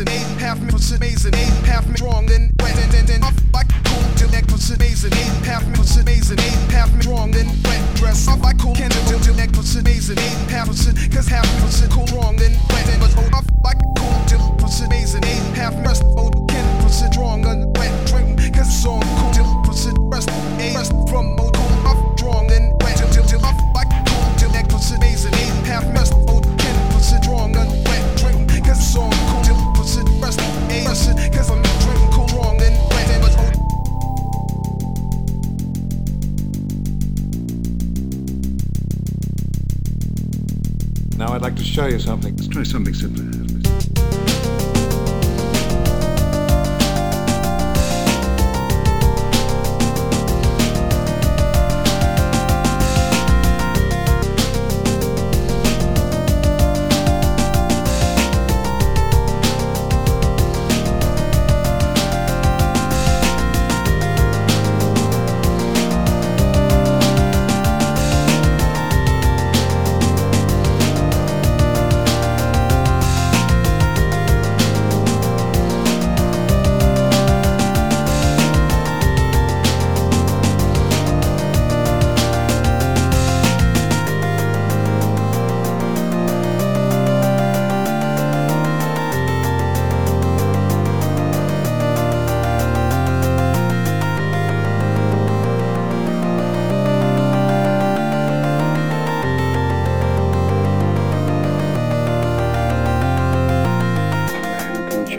amazing. Eight half me pussy amazing. Eight half me strong then wet. Then then then I like cool till neck pussy amazing. Eight half me pussy amazing. Eight half me strong then wet dress. I like cool till till neck pussy amazing. Eight half pussy cause half me pussy cool wrong then Now I'd like to show you something. Let's try something simpler.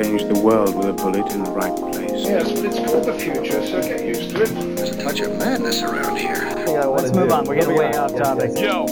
Change the world with a bullet in the right place. Yes, but it's called the future, so get used to it. There's a touch of madness around here. Let's move on. We're getting way off topic. Yo,